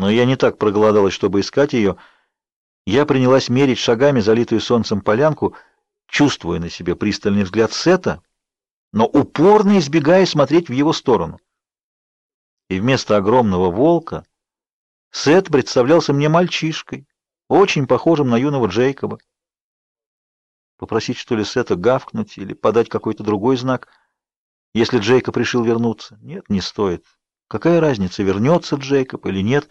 Но я не так проголодалась, чтобы искать ее. Я принялась мерить шагами залитую солнцем полянку, чувствуя на себе пристальный взгляд Сета, но упорно избегая смотреть в его сторону. И вместо огромного волка Сет представлялся мне мальчишкой, очень похожим на юного Джейкоба. Попросить, что ли, Сета гавкнуть или подать какой-то другой знак, если Джейкоб решил вернуться? Нет, не стоит. Какая разница, вернется Джейкоб или нет?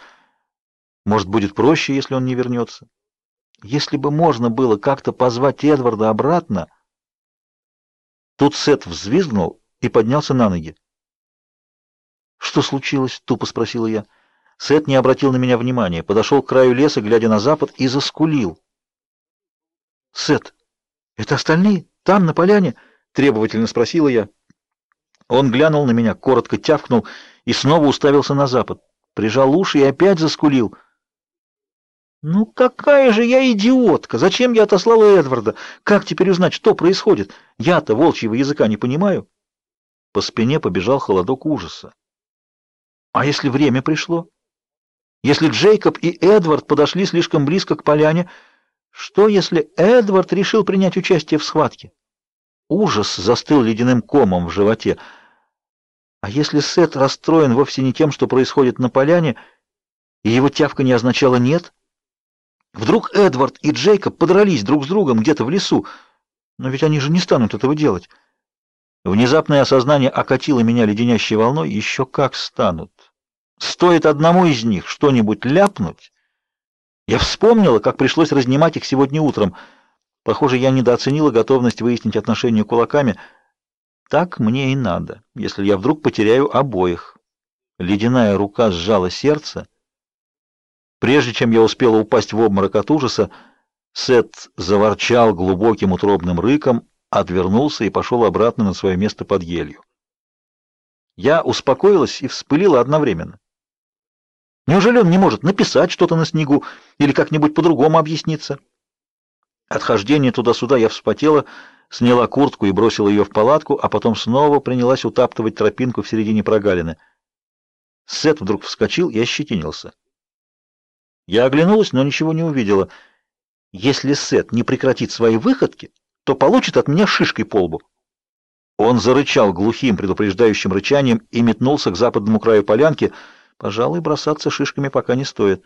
Может, будет проще, если он не вернется? Если бы можно было как-то позвать Эдварда обратно... Тут Сет взвизгнул и поднялся на ноги. «Что случилось?» — тупо спросила я. Сет не обратил на меня внимания, подошел к краю леса, глядя на запад, и заскулил. «Сет, это остальные? Там, на поляне?» — требовательно спросила я. Он глянул на меня, коротко тявкнул и снова уставился на запад. Прижал уши и опять заскулил — ну какая же я идиотка! Зачем я отослала Эдварда? Как теперь узнать, что происходит? Я-то волчьего языка не понимаю. По спине побежал холодок ужаса. А если время пришло? Если Джейкоб и Эдвард подошли слишком близко к поляне, что если Эдвард решил принять участие в схватке? Ужас застыл ледяным комом в животе. А если Сет расстроен вовсе не тем, что происходит на поляне, и его тявка не означала «нет»? Вдруг Эдвард и Джейкоб подрались друг с другом где-то в лесу, но ведь они же не станут этого делать. Внезапное осознание окатило меня леденящей волной, еще как станут. Стоит одному из них что-нибудь ляпнуть. Я вспомнила, как пришлось разнимать их сегодня утром. Похоже, я недооценила готовность выяснить отношения кулаками. Так мне и надо, если я вдруг потеряю обоих. Ледяная рука сжала сердце. Прежде чем я успела упасть в обморок от ужаса, Сет заворчал глубоким утробным рыком, отвернулся и пошел обратно на свое место под елью. Я успокоилась и вспылила одновременно. Неужели он не может написать что-то на снегу или как-нибудь по-другому объясниться? Отхождение туда-сюда я вспотела, сняла куртку и бросила ее в палатку, а потом снова принялась утаптывать тропинку в середине прогалины. Сет вдруг вскочил и ощетинился. Я оглянулась, но ничего не увидела. Если Сет не прекратит свои выходки, то получит от меня шишкой по лбу. Он зарычал глухим предупреждающим рычанием и метнулся к западному краю полянки. Пожалуй, бросаться шишками пока не стоит.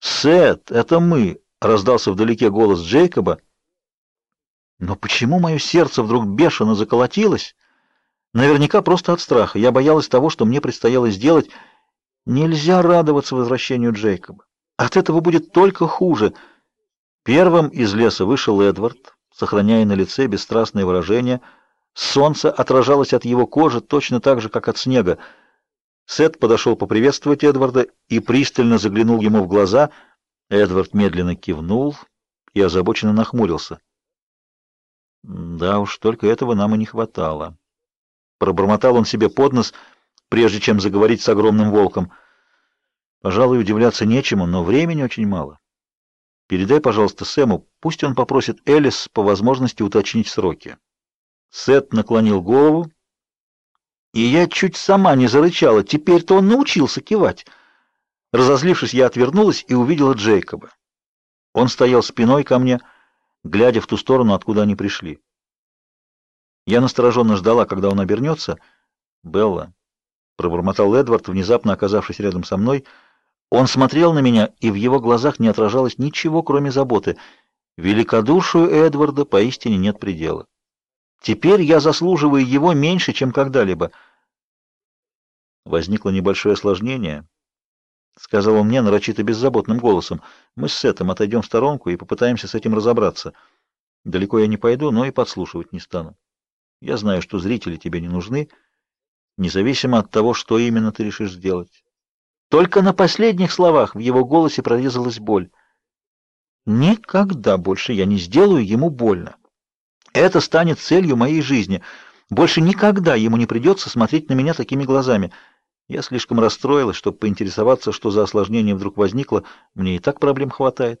«Сет, это мы!» — раздался вдалеке голос Джейкоба. Но почему мое сердце вдруг бешено заколотилось? Наверняка просто от страха. Я боялась того, что мне предстояло сделать — Нельзя радоваться возвращению Джейкоба. От этого будет только хуже. Первым из леса вышел Эдвард, сохраняя на лице бесстрастное выражение. Солнце отражалось от его кожи точно так же, как от снега. Сет подошел поприветствовать Эдварда и пристально заглянул ему в глаза. Эдвард медленно кивнул и озабоченно нахмурился. Да уж, только этого нам и не хватало. Пробормотал он себе под нос — прежде чем заговорить с огромным волком. Пожалуй, удивляться нечему, но времени очень мало. Передай, пожалуйста, Сэму, пусть он попросит Элис по возможности уточнить сроки. Сет наклонил голову, и я чуть сама не зарычала. Теперь-то он научился кивать. Разозлившись, я отвернулась и увидела Джейкоба. Он стоял спиной ко мне, глядя в ту сторону, откуда они пришли. Я настороженно ждала, когда он обернется. «Белла, пробормотал Эдвард, внезапно оказавшись рядом со мной. Он смотрел на меня, и в его глазах не отражалось ничего, кроме заботы. Великодушию Эдварда поистине нет предела. Теперь я заслуживаю его меньше, чем когда-либо. Возникло небольшое осложнение, сказал он мне нарочито беззаботным голосом. Мы с Сетом отойдем в сторонку и попытаемся с этим разобраться. Далеко я не пойду, но и подслушивать не стану. Я знаю, что зрители тебе не нужны независимо от того, что именно ты решишь сделать. Только на последних словах в его голосе прорезалась боль. Никогда больше я не сделаю ему больно. Это станет целью моей жизни. Больше никогда ему не придется смотреть на меня такими глазами. Я слишком расстроилась, чтобы поинтересоваться, что за осложнение вдруг возникло. Мне и так проблем хватает.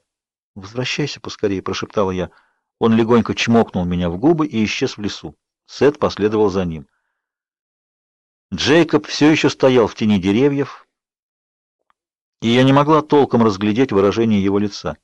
Возвращайся поскорее, прошептала я. Он легонько чмокнул меня в губы и исчез в лесу. Сет последовал за ним. Джейкоб все еще стоял в тени деревьев. и я не могла толком разглядеть выражение его лица.